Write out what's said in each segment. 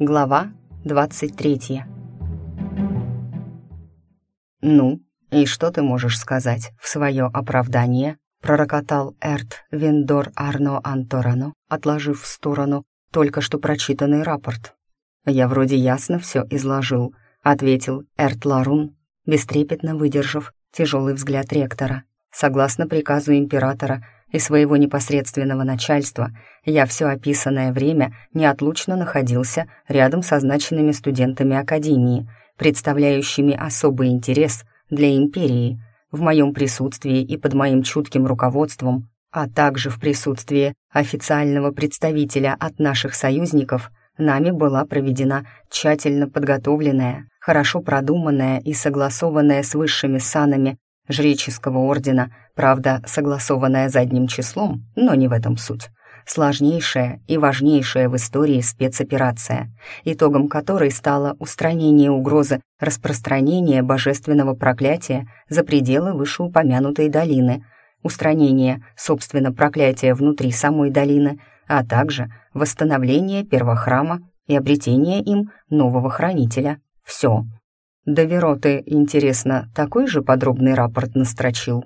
Глава 23 «Ну, и что ты можешь сказать в свое оправдание?» пророкотал Эрт Виндор Арно Анторано, отложив в сторону только что прочитанный рапорт. «Я вроде ясно все изложил», — ответил Эрт Ларун, бестрепетно выдержав тяжелый взгляд ректора. «Согласно приказу императора и своего непосредственного начальства, я все описанное время неотлучно находился рядом с означенными студентами Академии, представляющими особый интерес для империи, в моем присутствии и под моим чутким руководством, а также в присутствии официального представителя от наших союзников, нами была проведена тщательно подготовленная, хорошо продуманная и согласованная с высшими санами жреческого ордена, правда, согласованная задним числом, но не в этом суть, сложнейшая и важнейшая в истории спецоперация, итогом которой стало устранение угрозы распространения божественного проклятия за пределы вышеупомянутой долины, устранение, собственно, проклятия внутри самой долины, а также восстановление первохрама и обретение им нового хранителя. Все. Да Вероты, интересно, такой же подробный рапорт настрочил?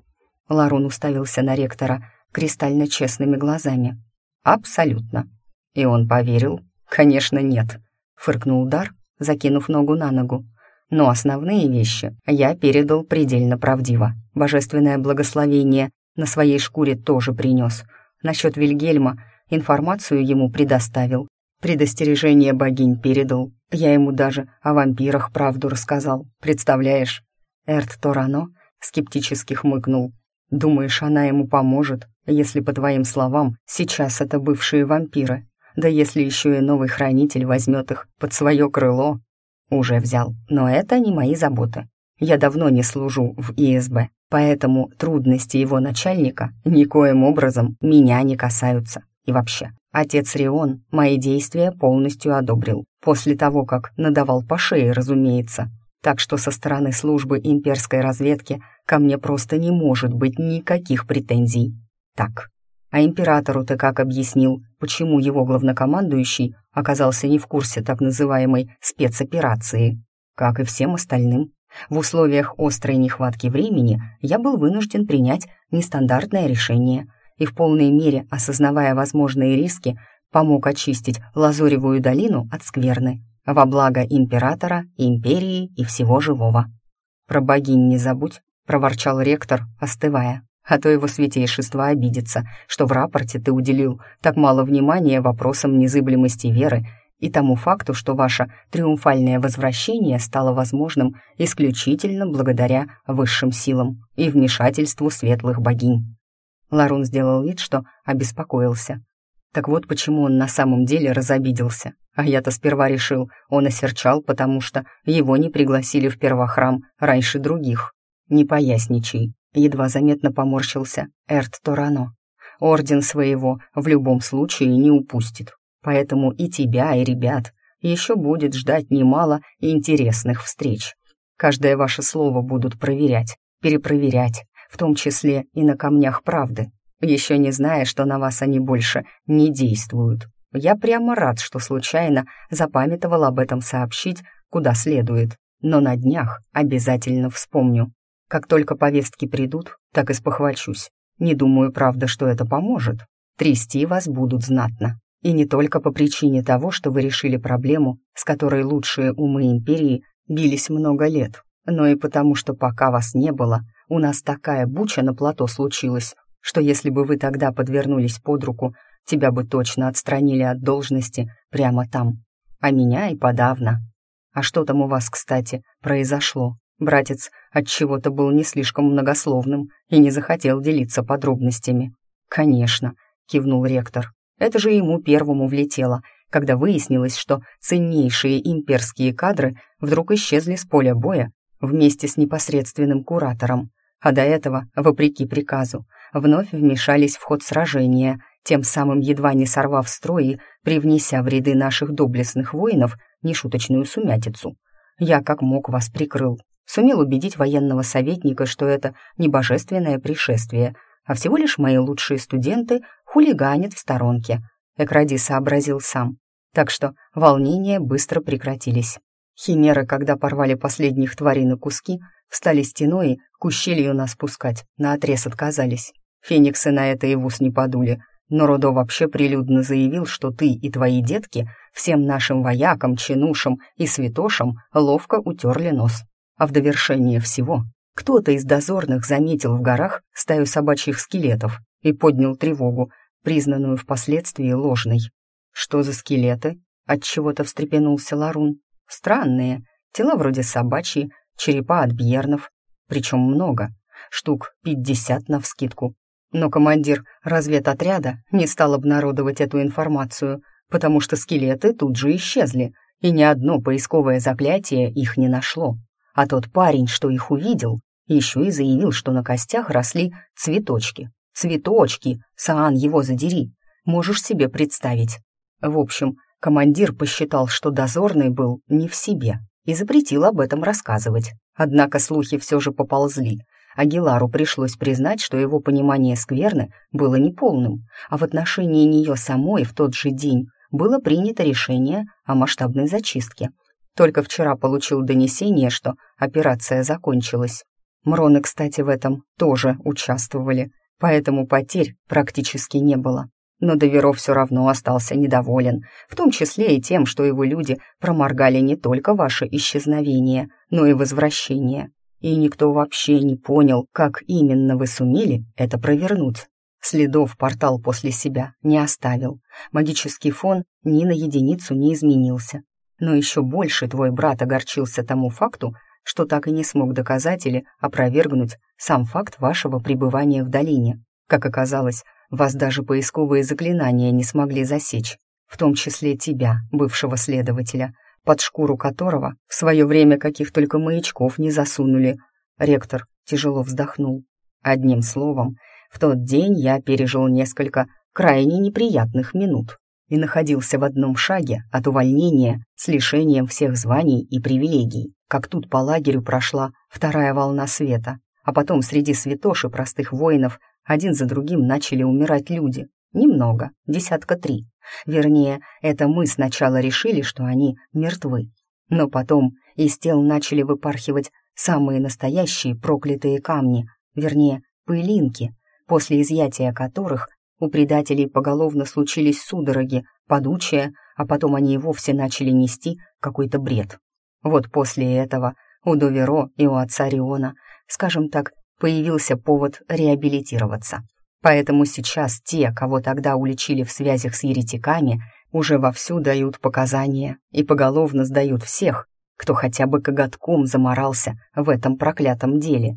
Ларун уставился на ректора кристально честными глазами. «Абсолютно». «И он поверил?» «Конечно, нет», — фыркнул Дар, закинув ногу на ногу. «Но основные вещи я передал предельно правдиво. Божественное благословение на своей шкуре тоже принес. Насчет Вильгельма информацию ему предоставил. Предостережение богинь передал. Я ему даже о вампирах правду рассказал. Представляешь?» Эрт Торано скептически хмыкнул. «Думаешь, она ему поможет?» Если, по твоим словам, сейчас это бывшие вампиры, да если еще и новый хранитель возьмет их под свое крыло, уже взял, но это не мои заботы. Я давно не служу в ИСБ, поэтому трудности его начальника никоим образом меня не касаются. И вообще, отец Рион мои действия полностью одобрил, после того, как надавал по шее, разумеется. Так что со стороны службы имперской разведки ко мне просто не может быть никаких претензий так. А императору ты как объяснил, почему его главнокомандующий оказался не в курсе так называемой спецоперации? Как и всем остальным. В условиях острой нехватки времени я был вынужден принять нестандартное решение и в полной мере, осознавая возможные риски, помог очистить Лазуревую долину от скверны во благо императора, империи и всего живого. «Про богинь не забудь», — проворчал ректор, остывая а то его святейшество обидится, что в рапорте ты уделил так мало внимания вопросам незыблемости веры и тому факту, что ваше триумфальное возвращение стало возможным исключительно благодаря высшим силам и вмешательству светлых богинь. Ларун сделал вид, что обеспокоился. Так вот почему он на самом деле разобиделся. А я-то сперва решил, он осерчал, потому что его не пригласили в первохрам раньше других. Не поясничай, едва заметно поморщился Эрт Торано. Орден своего в любом случае не упустит, поэтому и тебя, и ребят еще будет ждать немало интересных встреч. Каждое ваше слово будут проверять, перепроверять, в том числе и на камнях правды, еще не зная, что на вас они больше не действуют. Я прямо рад, что случайно запамятовал об этом сообщить, куда следует, но на днях обязательно вспомню. Как только повестки придут, так и спохвачусь. Не думаю, правда, что это поможет. Трясти вас будут знатно. И не только по причине того, что вы решили проблему, с которой лучшие умы империи бились много лет, но и потому, что пока вас не было, у нас такая буча на плато случилась, что если бы вы тогда подвернулись под руку, тебя бы точно отстранили от должности прямо там. А меня и подавно. А что там у вас, кстати, произошло? Братец от чего то был не слишком многословным и не захотел делиться подробностями. «Конечно», — кивнул ректор. «Это же ему первому влетело, когда выяснилось, что ценнейшие имперские кадры вдруг исчезли с поля боя вместе с непосредственным куратором, а до этого, вопреки приказу, вновь вмешались в ход сражения, тем самым едва не сорвав строй и привнеся в ряды наших доблестных воинов нешуточную сумятицу. Я как мог вас прикрыл, сумел убедить военного советника, что это не божественное пришествие, а всего лишь мои лучшие студенты хулиганят в сторонке. Экради сообразил сам. так что волнения быстро прекратились. Химеры, когда порвали последних тварей на куски, встали стеной к ущелью нас пускать, наотрез отказались. Фениксы на это и в ус не подули, но Родо вообще прилюдно заявил, что ты и твои детки всем нашим воякам, чинушам и святошам ловко утерли нос. А в довершение всего кто-то из дозорных заметил в горах стаю собачьих скелетов и поднял тревогу, признанную впоследствии ложной. «Что за скелеты?» — отчего-то встрепенулся Ларун. «Странные. Тела вроде собачьи, черепа от бьернов. Причем много. Штук пятьдесят навскидку. Но командир разведотряда не стал обнародовать эту информацию, потому что скелеты тут же исчезли, и ни одно поисковое заклятие их не нашло. А тот парень, что их увидел, еще и заявил, что на костях росли цветочки. Цветочки! Саан его задери! Можешь себе представить. В общем, командир посчитал, что дозорный был не в себе и запретил об этом рассказывать. Однако слухи все же поползли. Агилару пришлось признать, что его понимание скверны было неполным, а в отношении нее самой в тот же день было принято решение о масштабной зачистке. Только вчера получил донесение, что операция закончилась. Мроны, кстати, в этом тоже участвовали, поэтому потерь практически не было. Но Доверо все равно остался недоволен, в том числе и тем, что его люди проморгали не только ваше исчезновение, но и возвращение. И никто вообще не понял, как именно вы сумели это провернуть. Следов портал после себя не оставил. Магический фон ни на единицу не изменился. Но еще больше твой брат огорчился тому факту, что так и не смог доказать или опровергнуть сам факт вашего пребывания в долине. Как оказалось, вас даже поисковые заклинания не смогли засечь, в том числе тебя, бывшего следователя, под шкуру которого в свое время каких только маячков не засунули. Ректор тяжело вздохнул. Одним словом, в тот день я пережил несколько крайне неприятных минут и находился в одном шаге от увольнения с лишением всех званий и привилегий как тут по лагерю прошла вторая волна света, а потом среди святош и простых воинов один за другим начали умирать люди. Немного, десятка три. Вернее, это мы сначала решили, что они мертвы. Но потом из тел начали выпархивать самые настоящие проклятые камни, вернее, пылинки, после изъятия которых у предателей поголовно случились судороги, подучая, а потом они и вовсе начали нести какой-то бред. Вот после этого у Доверо и у отца Риона, скажем так, появился повод реабилитироваться. Поэтому сейчас те, кого тогда уличили в связях с еретиками, уже вовсю дают показания и поголовно сдают всех, кто хотя бы коготком заморался в этом проклятом деле.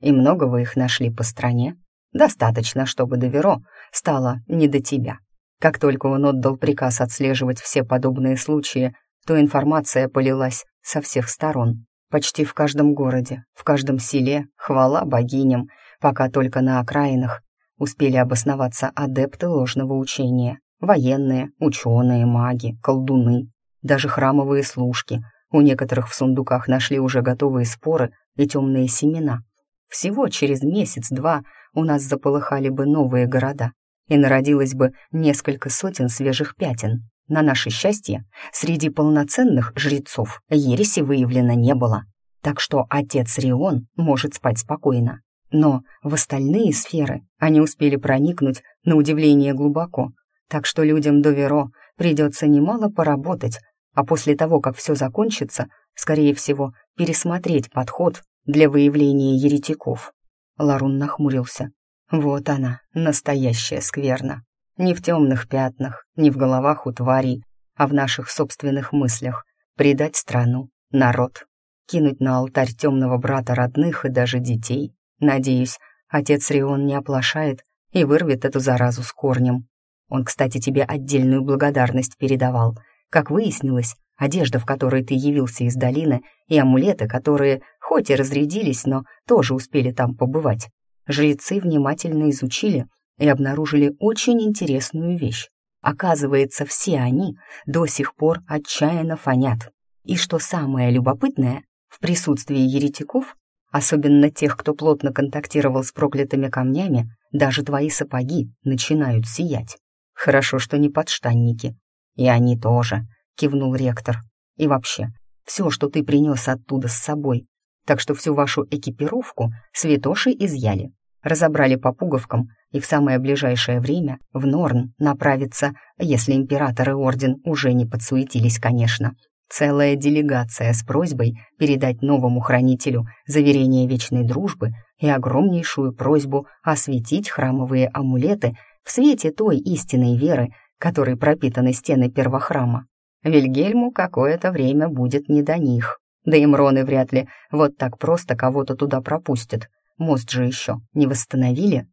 И много вы их нашли по стране? Достаточно, чтобы Доверо стало не до тебя. Как только он отдал приказ отслеживать все подобные случаи, то информация полилась со всех сторон. Почти в каждом городе, в каждом селе, хвала богиням, пока только на окраинах успели обосноваться адепты ложного учения. Военные, ученые, маги, колдуны, даже храмовые служки. У некоторых в сундуках нашли уже готовые споры и темные семена. Всего через месяц-два у нас заполыхали бы новые города, и народилось бы несколько сотен свежих пятен. На наше счастье, среди полноценных жрецов ереси выявлено не было, так что отец Рион может спать спокойно. Но в остальные сферы они успели проникнуть на удивление глубоко, так что людям до Веро придется немало поработать, а после того, как все закончится, скорее всего, пересмотреть подход для выявления еретиков. Ларун нахмурился. Вот она, настоящая скверна. Не в темных пятнах, не в головах у тварей, а в наших собственных мыслях. Предать страну, народ, кинуть на алтарь темного брата родных и даже детей. Надеюсь, отец Рион не оплошает и вырвет эту заразу с корнем. Он, кстати, тебе отдельную благодарность передавал. Как выяснилось, одежда, в которой ты явился из долины, и амулеты, которые хоть и разрядились, но тоже успели там побывать. Жрецы внимательно изучили и обнаружили очень интересную вещь. Оказывается, все они до сих пор отчаянно фонят. И что самое любопытное, в присутствии еретиков, особенно тех, кто плотно контактировал с проклятыми камнями, даже твои сапоги начинают сиять. Хорошо, что не подштанники. «И они тоже», — кивнул ректор. «И вообще, все, что ты принес оттуда с собой. Так что всю вашу экипировку святоши изъяли, разобрали по пуговкам и в самое ближайшее время в Норн направится, если император и орден уже не подсуетились, конечно, целая делегация с просьбой передать новому хранителю заверение вечной дружбы и огромнейшую просьбу осветить храмовые амулеты в свете той истинной веры, которой пропитаны стены первохрама. Вильгельму какое-то время будет не до них. Да и Мроны вряд ли вот так просто кого-то туда пропустят. Мост же еще не восстановили?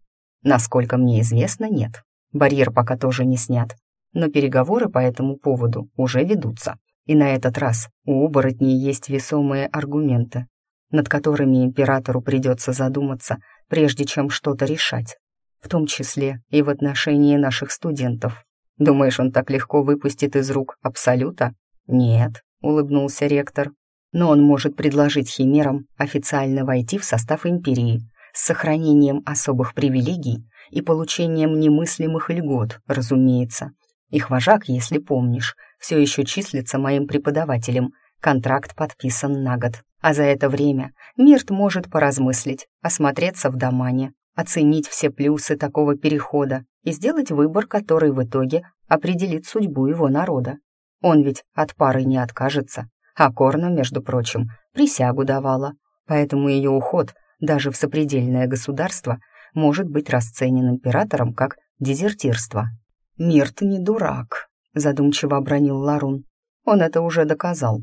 Насколько мне известно, нет. Барьер пока тоже не снят. Но переговоры по этому поводу уже ведутся. И на этот раз у оборотней есть весомые аргументы, над которыми императору придется задуматься, прежде чем что-то решать. В том числе и в отношении наших студентов. Думаешь, он так легко выпустит из рук Абсолюта? Нет, улыбнулся ректор. Но он может предложить химерам официально войти в состав империи с сохранением особых привилегий и получением немыслимых льгот, разумеется. Их вожак, если помнишь, все еще числится моим преподавателем. Контракт подписан на год. А за это время Мирт может поразмыслить, осмотреться в домане, оценить все плюсы такого перехода и сделать выбор, который в итоге определит судьбу его народа. Он ведь от пары не откажется, а Корна, между прочим, присягу давала, поэтому ее уход даже в сопредельное государство может быть расценен императором как дезертирство. «Мирт не дурак», — задумчиво обронил Ларун. «Он это уже доказал.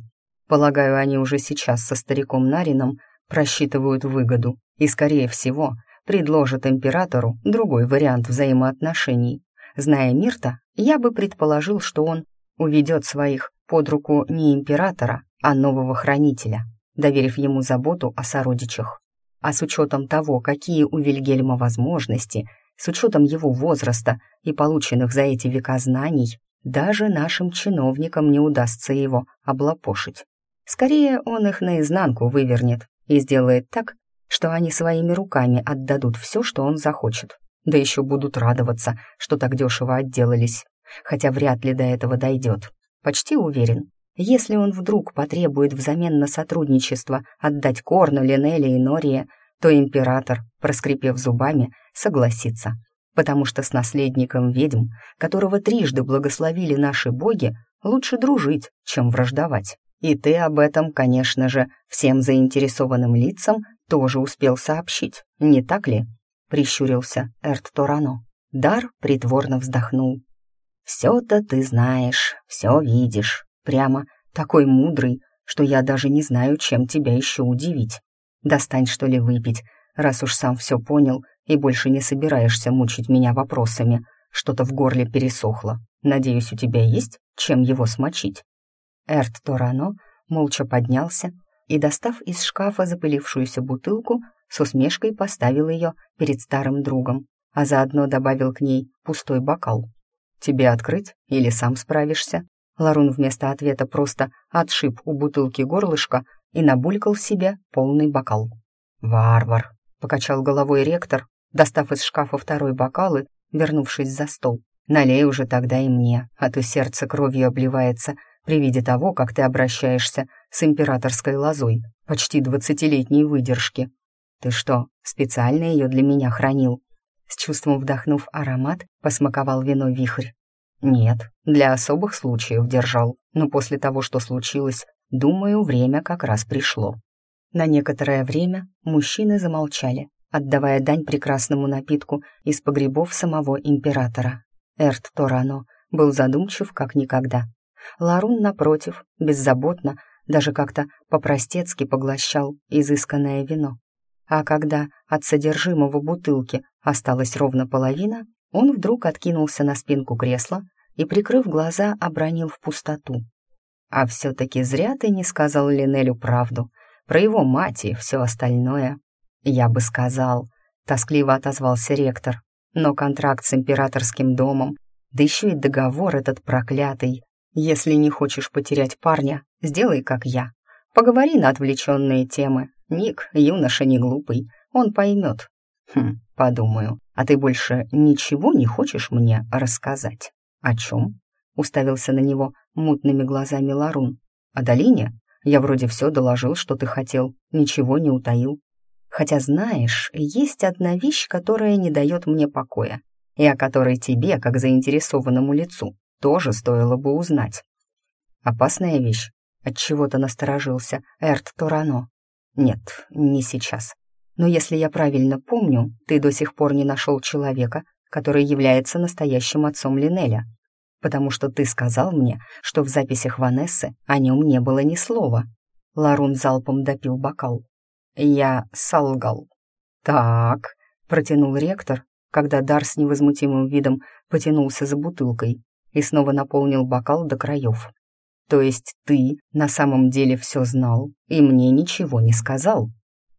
Полагаю, они уже сейчас со стариком Нарином просчитывают выгоду и, скорее всего, предложит императору другой вариант взаимоотношений. Зная Мирта, я бы предположил, что он уведет своих под руку не императора, а нового хранителя, доверив ему заботу о сородичах. А с учетом того, какие у Вильгельма возможности, с учетом его возраста и полученных за эти века знаний, даже нашим чиновникам не удастся его облапошить. Скорее, он их наизнанку вывернет и сделает так, что они своими руками отдадут все, что он захочет. Да еще будут радоваться, что так дешево отделались. Хотя вряд ли до этого дойдет. Почти уверен, если он вдруг потребует взамен на сотрудничество отдать Корну, Линелли и Нория, то император, проскрипев зубами, согласится. Потому что с наследником ведьм, которого трижды благословили наши боги, лучше дружить, чем враждовать. И ты об этом, конечно же, всем заинтересованным лицам тоже успел сообщить, не так ли?» — прищурился Эрт Торано. Дар притворно вздохнул. «Все-то ты знаешь, все видишь. Прямо такой мудрый, что я даже не знаю, чем тебя еще удивить. Достань, что ли, выпить, раз уж сам все понял и больше не собираешься мучить меня вопросами. Что-то в горле пересохло. Надеюсь, у тебя есть чем его смочить?» Эрт Торано молча поднялся и, достав из шкафа запылившуюся бутылку, с усмешкой поставил ее перед старым другом, а заодно добавил к ней пустой бокал. «Тебе открыть или сам справишься?» Ларун вместо ответа просто отшиб у бутылки горлышко и набулькал себе полный бокал. «Варвар!» — покачал головой ректор, достав из шкафа второй бокал и вернувшись за стол. «Налей уже тогда и мне, а то сердце кровью обливается при виде того, как ты обращаешься с императорской лозой, почти двадцатилетней выдержки. Ты что, специально ее для меня хранил?» С чувством вдохнув аромат, посмаковал вино вихрь. «Нет, для особых случаев держал, но после того, что случилось, думаю, время как раз пришло». На некоторое время мужчины замолчали, отдавая дань прекрасному напитку из погребов самого императора. Эрт Торано был задумчив как никогда. Ларун, напротив, беззаботно, даже как-то по-простецки поглощал изысканное вино. А когда от содержимого бутылки осталась ровно половина, он вдруг откинулся на спинку кресла и, прикрыв глаза, обронил в пустоту. «А все-таки зря ты не сказал Линелю правду. Про его мать и все остальное. Я бы сказал», — тоскливо отозвался ректор. «Но контракт с императорским домом, да еще и договор этот проклятый, если не хочешь потерять парня, сделай как я. Поговори на отвлеченные темы. Ник, юноша не глупый, он поймет. Хм, подумаю. А ты больше ничего не хочешь мне рассказать? О чем? — уставился на него мутными глазами Ларун. «О долине? Я вроде все доложил, что ты хотел, ничего не утаил. Хотя, знаешь, есть одна вещь, которая не дает мне покоя, и о которой тебе, как заинтересованному лицу, тоже стоило бы узнать. Опасная вещь. От чего то насторожился Эрт Торано. Нет, не сейчас. Но если я правильно помню, ты до сих пор не нашел человека, который является настоящим отцом Линеля, потому что ты сказал мне, что в записях Ванессы о нем не было ни слова. Ларун залпом допил бокал. Я солгал. Так, протянул ректор, когда Дар с невозмутимым видом потянулся за бутылкой и снова наполнил бокал до краев. То есть ты на самом деле все знал и мне ничего не сказал?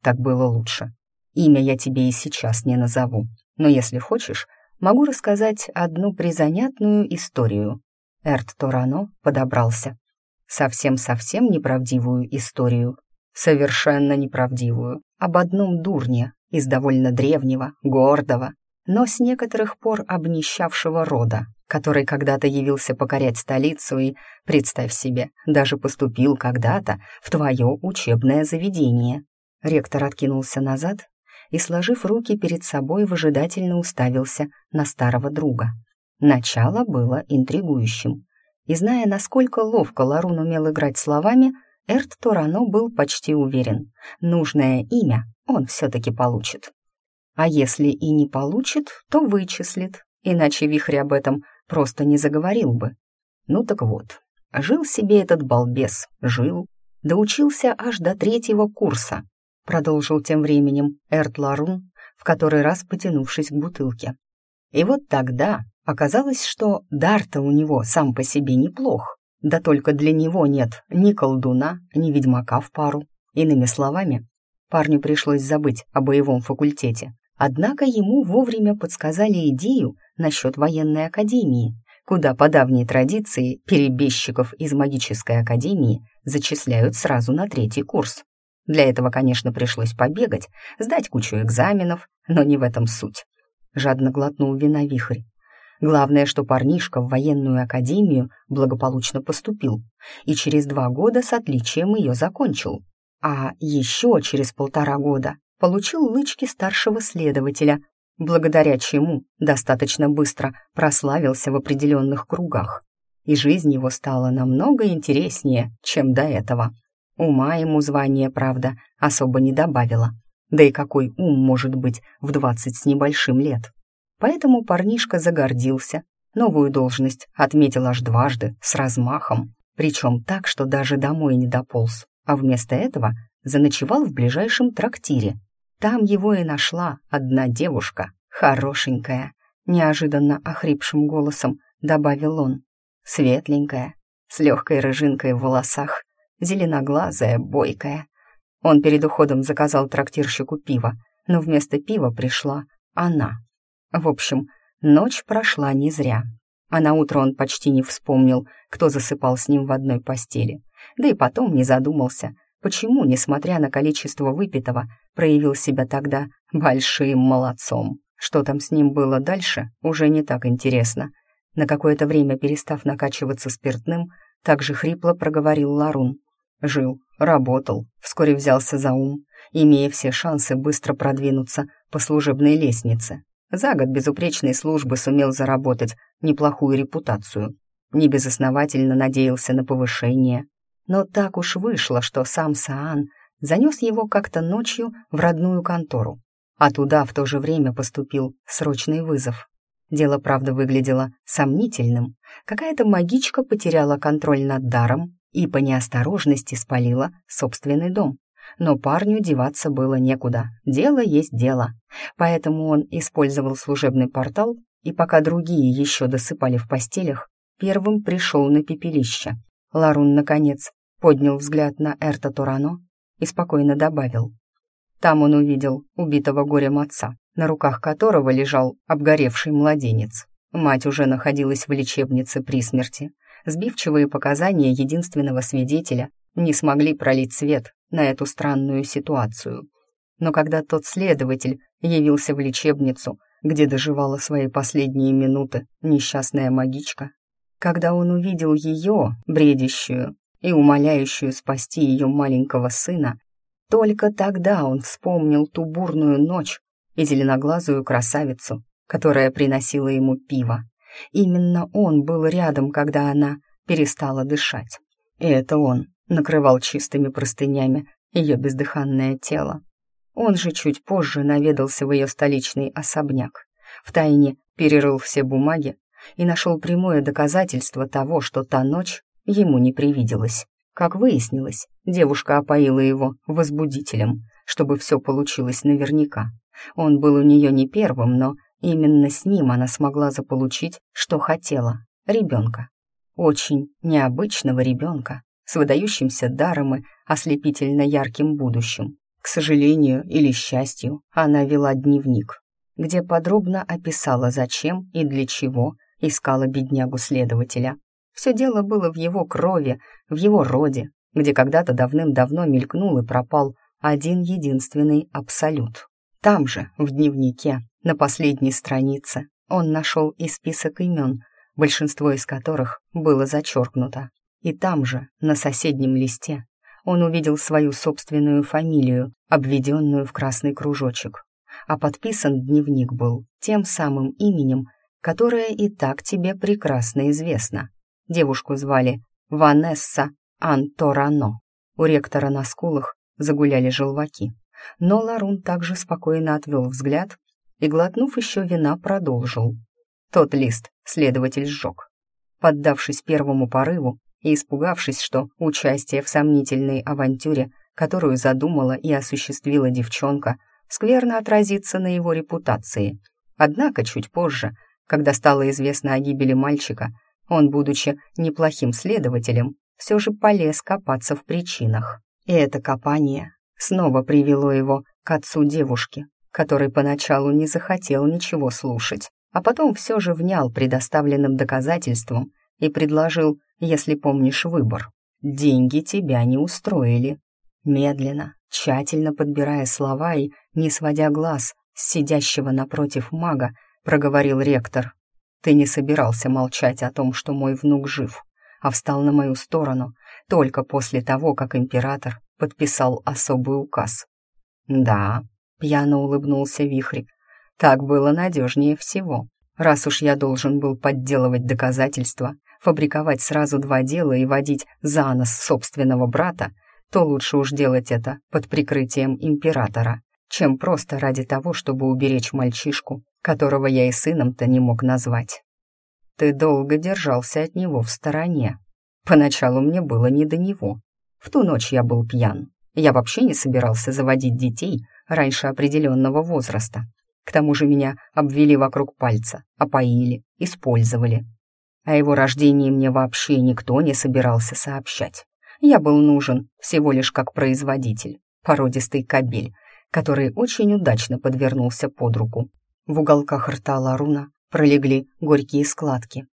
Так было лучше. Имя я тебе и сейчас не назову, но если хочешь, могу рассказать одну призанятную историю. Эрт Торано подобрался. Совсем-совсем неправдивую историю. Совершенно неправдивую. Об одном дурне из довольно древнего, гордого, но с некоторых пор обнищавшего рода, который когда-то явился покорять столицу и, представь себе, даже поступил когда-то в твое учебное заведение. Ректор откинулся назад и, сложив руки перед собой, выжидательно уставился на старого друга. Начало было интригующим. И зная, насколько ловко Ларун умел играть словами, Эрт Турано был почти уверен. Нужное имя он все-таки получит. А если и не получит, то вычислит, иначе Вихрь об этом просто не заговорил бы. Ну так вот, жил себе этот балбес, жил, доучился аж до третьего курса, продолжил тем временем Эрт Ларун, в который раз потянувшись к бутылке. И вот тогда оказалось, что дар-то у него сам по себе неплох, да только для него нет ни колдуна, ни ведьмака в пару. Иными словами, парню пришлось забыть о боевом факультете. Однако ему вовремя подсказали идею насчет военной академии, куда по давней традиции перебежчиков из магической академии зачисляют сразу на третий курс. Для этого, конечно, пришлось побегать, сдать кучу экзаменов, но не в этом суть. Жадно глотнул вина вихрь. Главное, что парнишка в военную академию благополучно поступил и через два года с отличием ее закончил. А еще через полтора года получил лычки старшего следователя, благодаря чему достаточно быстро прославился в определенных кругах. И жизнь его стала намного интереснее, чем до этого. Ума ему звание, правда, особо не добавило. Да и какой ум может быть в двадцать с небольшим лет? Поэтому парнишка загордился, новую должность отметил аж дважды, с размахом, причем так, что даже домой не дополз, а вместо этого заночевал в ближайшем трактире. Там его и нашла одна девушка, хорошенькая, неожиданно охрипшим голосом добавил он, светленькая, с легкой рыжинкой в волосах, зеленоглазая, бойкая. Он перед уходом заказал трактирщику пиво, но вместо пива пришла она. В общем, ночь прошла не зря. А на утро он почти не вспомнил, кто засыпал с ним в одной постели. Да и потом не задумался, почему, несмотря на количество выпитого, проявил себя тогда большим молодцом. Что там с ним было дальше, уже не так интересно. На какое-то время перестав накачиваться спиртным, так же хрипло проговорил Ларун. Жил, работал, вскоре взялся за ум, имея все шансы быстро продвинуться по служебной лестнице. За год безупречной службы сумел заработать неплохую репутацию. Небезосновательно надеялся на повышение. Но так уж вышло, что сам Саан занес его как-то ночью в родную контору, а туда в то же время поступил срочный вызов. Дело, правда, выглядело сомнительным. Какая-то магичка потеряла контроль над даром и по неосторожности спалила собственный дом. Но парню деваться было некуда, дело есть дело. Поэтому он использовал служебный портал, и пока другие еще досыпали в постелях, первым пришел на пепелище. Ларун, наконец, поднял взгляд на Эрта Турано и спокойно добавил. Там он увидел убитого горем отца, на руках которого лежал обгоревший младенец. Мать уже находилась в лечебнице при смерти, Сбивчивые показания единственного свидетеля не смогли пролить свет на эту странную ситуацию. Но когда тот следователь явился в лечебницу, где доживала свои последние минуты несчастная магичка, когда он увидел ее, бредящую и умоляющую спасти ее маленького сына, только тогда он вспомнил ту бурную ночь и зеленоглазую красавицу, которая приносила ему пиво. Именно он был рядом, когда она перестала дышать. И это он накрывал чистыми простынями ее бездыханное тело. Он же чуть позже наведался в ее столичный особняк, втайне перерыл все бумаги и нашел прямое доказательство того, что та ночь ему не привиделась. Как выяснилось, девушка опоила его возбудителем, чтобы все получилось наверняка. Он был у нее не первым, но именно с ним она смогла заполучить, что хотела — ребенка. Очень необычного ребенка, с выдающимся даром и ослепительно ярким будущим. К сожалению или счастью, она вела дневник, где подробно описала, зачем и для чего искала беднягу-следователя. Все дело было в его крови, в его роде, где когда-то давным-давно мелькнул и пропал один единственный абсолют. Там же, в дневнике, на последней странице, он нашел и список имен, большинство из которых было зачеркнуто. И там же, на соседнем листе, он увидел свою собственную фамилию, обведенную в красный кружочек. А подписан дневник был тем самым именем, которое и так тебе прекрасно известно. Девушку звали Ванесса Анторано. У ректора на скулах загуляли желваки. Но Ларун также спокойно отвел взгляд и, глотнув еще вина, продолжил. Тот лист следователь сжег. Поддавшись первому порыву, и испугавшись, что участие в сомнительной авантюре, которую задумала и осуществила девчонка, скверно отразится на его репутации. Однако чуть позже, когда стало известно о гибели мальчика, он, будучи неплохим следователем, все же полез копаться в причинах. И это копание снова привело его к отцу девушки, который поначалу не захотел ничего слушать, а потом все же внял предоставленным доказательствам и предложил если помнишь выбор. Деньги тебя не устроили. Медленно, тщательно подбирая слова и не сводя глаз с сидящего напротив мага, проговорил ректор. Ты не собирался молчать о том, что мой внук жив, а встал на мою сторону только после того, как император подписал особый указ. Да, пьяно улыбнулся Вихрь, так было надежнее всего. Раз уж я должен был подделывать доказательства, фабриковать сразу два дела и водить за нос собственного брата, то лучше уж делать это под прикрытием императора, чем просто ради того, чтобы уберечь мальчишку, которого я и сыном-то не мог назвать. Ты долго держался от него в стороне. Поначалу мне было не до него. В ту ночь я был пьян. Я вообще не собирался заводить детей раньше определенного возраста. К тому же меня обвели вокруг пальца, опоили, использовали. О его рождении мне вообще никто не собирался сообщать. Я был нужен всего лишь как производитель, породистый кабель, который очень удачно подвернулся под руку. В уголках рта Ларуна пролегли горькие складки.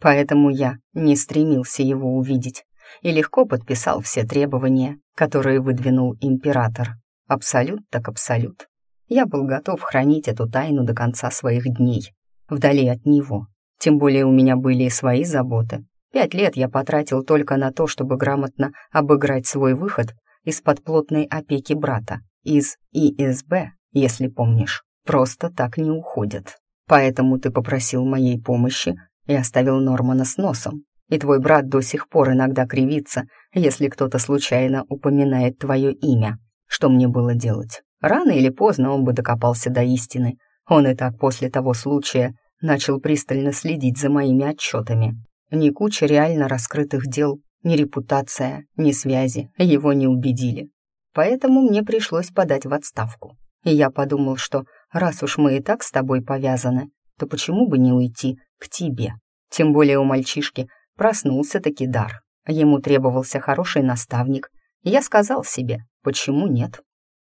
Поэтому я не стремился его увидеть и легко подписал все требования, которые выдвинул император. Абсолют так абсолют. Я был готов хранить эту тайну до конца своих дней, вдали от него, тем более у меня были и свои заботы. Пять лет я потратил только на то, чтобы грамотно обыграть свой выход из-под плотной опеки брата. Из ИСБ, если помнишь, просто так не уходят. Поэтому ты попросил моей помощи и оставил Нормана с носом. И твой брат до сих пор иногда кривится, если кто-то случайно упоминает твое имя. Что мне было делать? Рано или поздно он бы докопался до истины. Он и так после того случая начал пристально следить за моими отчетами. Ни куча реально раскрытых дел, ни репутация, ни связи его не убедили. Поэтому мне пришлось подать в отставку. И я подумал, что раз уж мы и так с тобой повязаны, то почему бы не уйти к тебе? Тем более у мальчишки проснулся таки дар. Ему требовался хороший наставник. Я сказал себе, почему нет?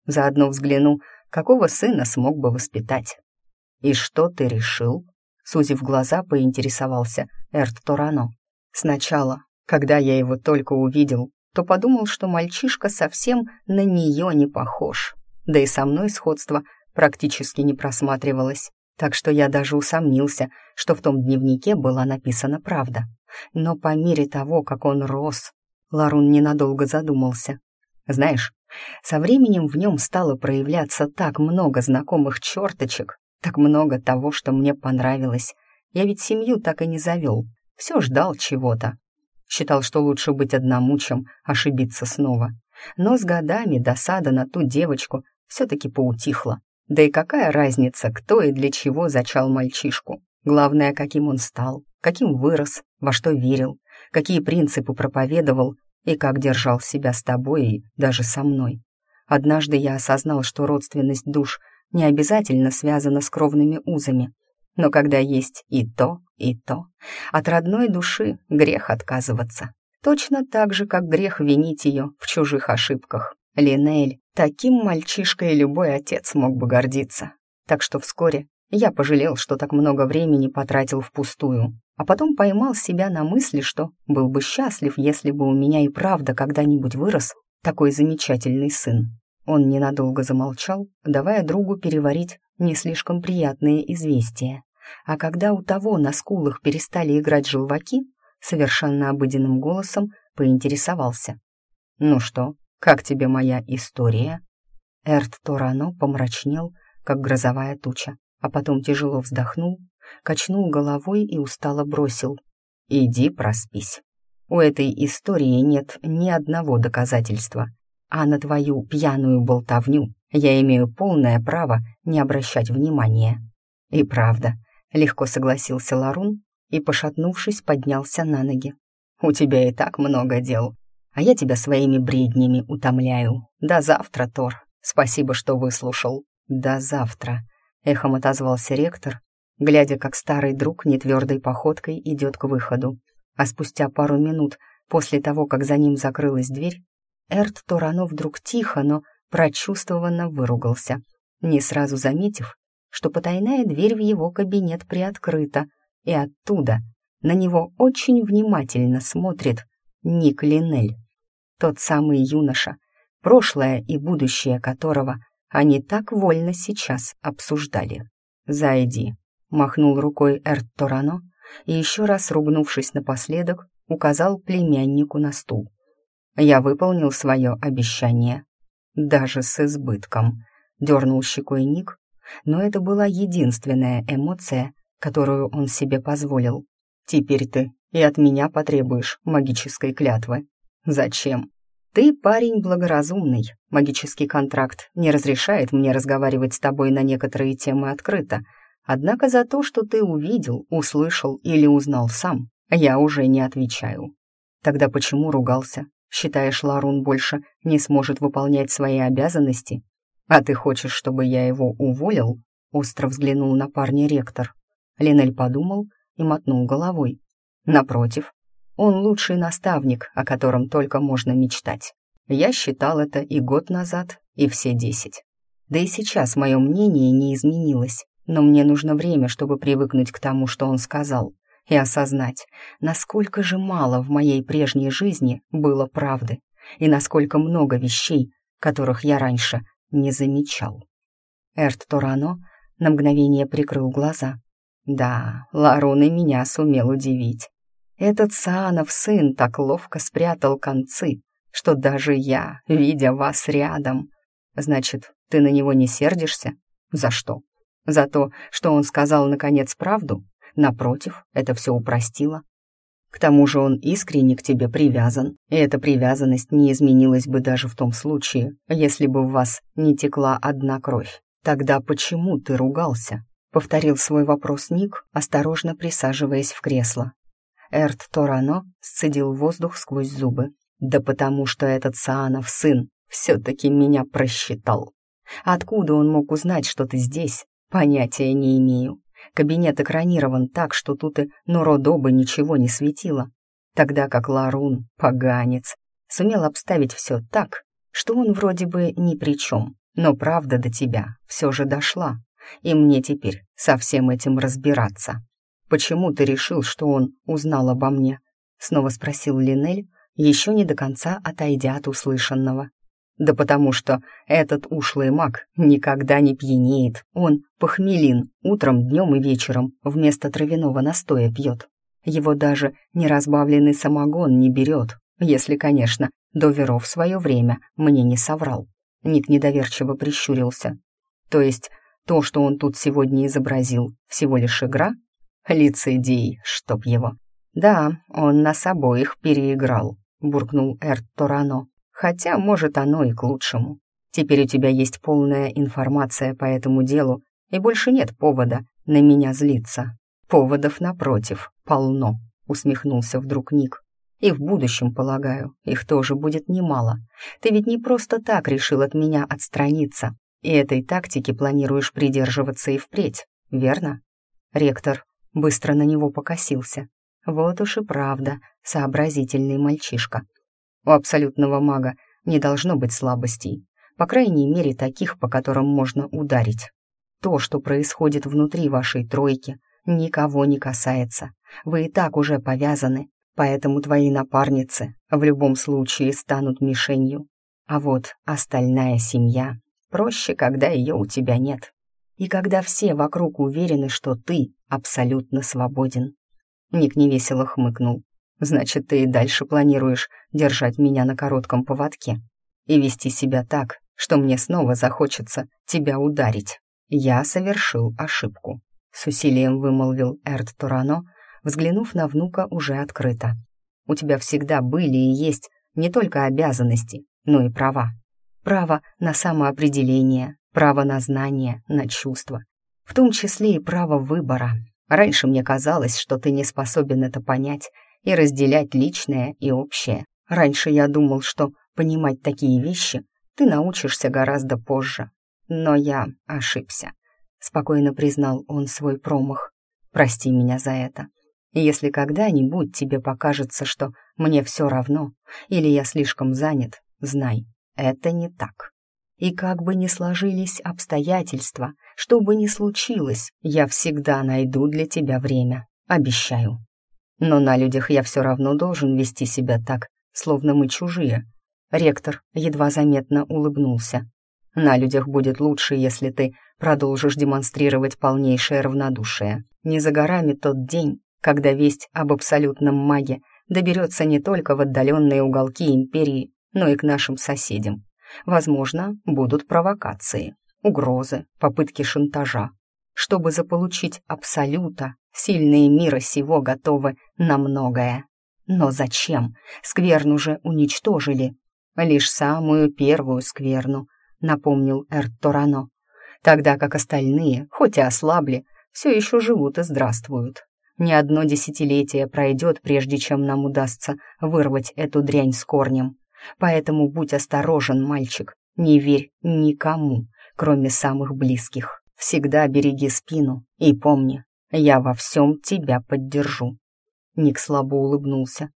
Заодно взгляну, какого сына смог бы воспитать. «И что ты решил?» Сузив глаза, поинтересовался Эрт Торано. Сначала, когда я его только увидел, то подумал, что мальчишка совсем на нее не похож. Да и со мной сходство практически не просматривалось. так что я даже усомнился, что в том дневнике была написана правда. Но по мере того, как он рос, Ларун ненадолго задумался. Знаешь, со временем в нем стало проявляться так много знакомых черточек, так много того, что мне понравилось. Я ведь семью так и не завел, все ждал чего-то. Считал, что лучше быть одному, чем ошибиться снова. Но с годами досада на ту девочку все-таки поутихла. Да и какая разница, кто и для чего зачал мальчишку? Главное, каким он стал, каким вырос, во что верил, какие принципы проповедовал и как держал себя с тобой и даже со мной. Однажды я осознал, что родственность душ не обязательно связана с кровными узами, но когда есть и то, и то, от родной души грех отказываться. Точно так же, как грех винить ее в чужих ошибках. Линель, таким мальчишкой любой отец мог бы гордиться. Так что вскоре я пожалел, что так много времени потратил впустую, а потом поймал себя на мысли, что был бы счастлив, если бы у меня и правда когда-нибудь вырос такой замечательный сын. Он ненадолго замолчал, давая другу переварить не слишком приятные известия. А когда у того на скулах перестали играть желваки, совершенно обыденным голосом поинтересовался. «Ну что, как тебе моя история?» Эрт Торано помрачнел, как грозовая туча, а потом тяжело вздохнул, качнул головой и устало бросил. «Иди проспись. У этой истории нет ни одного доказательства, а на твою пьяную болтовню я имею полное право не обращать внимания». «И правда», — легко согласился Ларун и, пошатнувшись, поднялся на ноги. «У тебя и так много дел, а я тебя своими бреднями утомляю. До завтра, Тор. Спасибо, что выслушал. До завтра», — эхом отозвался ректор, глядя, как старый друг нетвердой походкой идет к выходу. А спустя пару минут после того, как за ним закрылась дверь, Эрт Торано вдруг тихо, но прочувствованно выругался, не сразу заметив, что потайная дверь в его кабинет приоткрыта, и оттуда на него очень внимательно смотрит Ник Линель, тот самый юноша, прошлое и будущее которого они так вольно сейчас обсуждали. «Зайди», — махнул рукой Эрт Торано и еще раз ругнувшись напоследок, указал племяннику на стул. «Я выполнил свое обещание. Даже с избытком», — дернул щекой Ник, но это была единственная эмоция, которую он себе позволил. «Теперь ты и от меня потребуешь магической клятвы. Зачем? Ты парень благоразумный. Магический контракт не разрешает мне разговаривать с тобой на некоторые темы открыто. Однако за то, что ты увидел, услышал или узнал сам, я уже не отвечаю. Тогда почему ругался? Считаешь, Ларун больше не сможет выполнять свои обязанности? А ты хочешь, чтобы я его уволил? Остро взглянул на парня ректор. Линель подумал и мотнул головой. Напротив, он лучший наставник, о котором только можно мечтать. Я считал это и год назад, и все десять. Да и сейчас мое мнение не изменилось, но мне нужно время, чтобы привыкнуть к тому, что он сказал, и осознать, насколько же мало в моей прежней жизни было правды, и насколько много вещей, которых я раньше не замечал. Эрт Торано на мгновение прикрыл глаза. Да, Ларун и меня сумел удивить. Этот Саанов сын так ловко спрятал концы, что даже я, видя вас рядом... Значит, ты на него не сердишься? За что? За то, что он сказал, наконец, правду? Напротив, это все упростило. К тому же он искренне к тебе привязан, и эта привязанность не изменилась бы даже в том случае, если бы в вас не текла одна кровь. Тогда почему ты ругался? Повторил свой вопрос Ник, осторожно присаживаясь в кресло. Эрт Торано сцедил воздух сквозь зубы. «Да потому что этот Саанов сын все-таки меня просчитал. Откуда он мог узнать, что ты здесь? Понятия не имею. Кабинет экранирован так, что тут и Нородоба ничего не светило. Тогда как Ларун, поганец, сумел обставить все так, что он вроде бы ни при чем, но правда до тебя все же дошла и мне теперь со всем этим разбираться. Почему ты решил, что он узнал обо мне?» — снова спросил Линель, еще не до конца отойдя от услышанного. Да потому что этот ушлый маг никогда не пьянеет. Он похмелин утром, днем и вечером вместо травяного настоя пьет. Его даже неразбавленный самогон не берет, если, конечно, Доверов в свое время мне не соврал. Ник недоверчиво прищурился. То есть то, что он тут сегодня изобразил, всего лишь игра? Лицедей, чтоб его. Да, он нас обоих переиграл, буркнул Эрт Торано. Хотя, может, оно и к лучшему. Теперь у тебя есть полная информация по этому делу, и больше нет повода на меня злиться. Поводов, напротив, полно, усмехнулся вдруг Ник. И в будущем, полагаю, их тоже будет немало. Ты ведь не просто так решил от меня отстраниться, и этой тактики планируешь придерживаться и впредь, верно? Ректор быстро на него покосился. Вот уж и правда, сообразительный мальчишка. У абсолютного мага не должно быть слабостей, по крайней мере таких, по которым можно ударить. То, что происходит внутри вашей тройки, никого не касается. Вы и так уже повязаны, поэтому твои напарницы в любом случае станут мишенью. А вот остальная семья проще, когда ее у тебя нет. И когда все вокруг уверены, что ты абсолютно свободен. Ник невесело хмыкнул. Значит, ты и дальше планируешь держать меня на коротком поводке и вести себя так, что мне снова захочется тебя ударить. Я совершил ошибку. С усилием вымолвил Эрт Турано, взглянув на внука уже открыто. У тебя всегда были и есть не только обязанности, но и права. Право на самоопределение, право на знание, на чувства, в том числе и право выбора. Раньше мне казалось, что ты не способен это понять и разделять личное и общее. Раньше я думал, что понимать такие вещи ты научишься гораздо позже. Но я ошибся. Спокойно признал он свой промах. Прости меня за это. Если когда-нибудь тебе покажется, что мне все равно, или я слишком занят, знай, это не так. И как бы ни сложились обстоятельства, что бы ни случилось, я всегда найду для тебя время, обещаю. Но на людях я все равно должен вести себя так, словно мы чужие. Ректор едва заметно улыбнулся. На людях будет лучше, если ты продолжишь демонстрировать полнейшее равнодушие. Не за горами тот день, когда весть об абсолютном маге доберется не только в отдаленные уголки империи, но и к нашим соседям. Возможно, будут провокации, угрозы, попытки шантажа. Чтобы заполучить абсолюта, сильные мира сего готовы на многое. Но зачем? Скверну же уничтожили. Лишь самую первую скверну, напомнил Эрт Торано. Тогда как остальные, хоть и ослабли, все еще живут и здравствуют. Ни одно десятилетие пройдет, прежде чем нам удастся вырвать эту дрянь с корнем. Поэтому будь осторожен, мальчик, не верь никому, кроме самых близких. Всегда береги спину и помни, я во всем тебя поддержу». Ник слабо улыбнулся.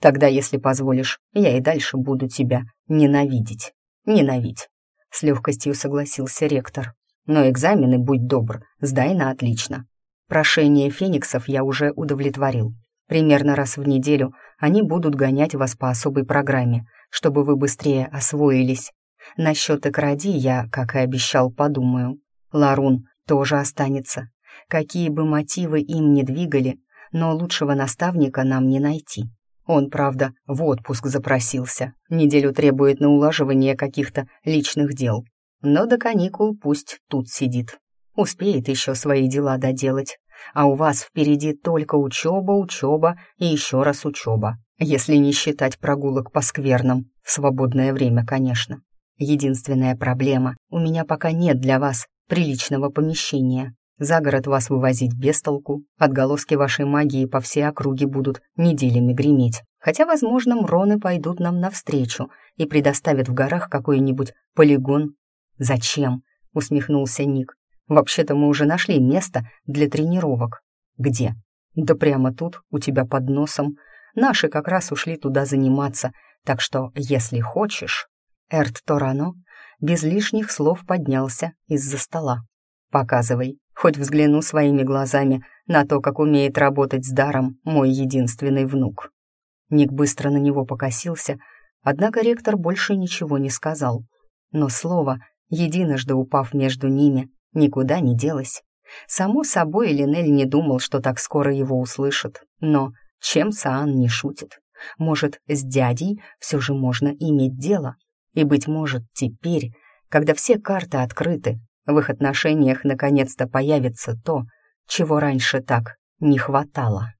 «Тогда, если позволишь, я и дальше буду тебя ненавидеть. Ненавидь». С легкостью согласился ректор. «Но экзамены, будь добр, сдай на отлично. Прошение фениксов я уже удовлетворил. Примерно раз в неделю они будут гонять вас по особой программе, чтобы вы быстрее освоились. Насчет Экради я, как и обещал, подумаю. Ларун тоже останется. Какие бы мотивы им ни двигали, но лучшего наставника нам не найти. Он, правда, в отпуск запросился. Неделю требует на улаживание каких-то личных дел. Но до каникул пусть тут сидит. Успеет еще свои дела доделать а у вас впереди только учеба, учеба и еще раз учеба, если не считать прогулок по скверным, в свободное время, конечно. Единственная проблема — у меня пока нет для вас приличного помещения. За город вас вывозить без толку, отголоски вашей магии по всей округе будут неделями греметь. Хотя, возможно, мроны пойдут нам навстречу и предоставят в горах какой-нибудь полигон. «Зачем?» — усмехнулся Ник. Вообще-то мы уже нашли место для тренировок. Где? Да прямо тут, у тебя под носом. Наши как раз ушли туда заниматься, так что, если хочешь... Эрт Торано без лишних слов поднялся из-за стола. «Показывай, хоть взгляну своими глазами на то, как умеет работать с даром мой единственный внук». Ник быстро на него покосился, Однако ректор больше ничего не сказал. Но слово, единожды упав между ними, никуда не делось. Само собой, Линель не думал, что так скоро его услышат. Но чем Саан не шутит? Может, с дядей все же можно иметь дело? И, быть может, теперь, когда все карты открыты, в их отношениях наконец-то появится то, чего раньше так не хватало.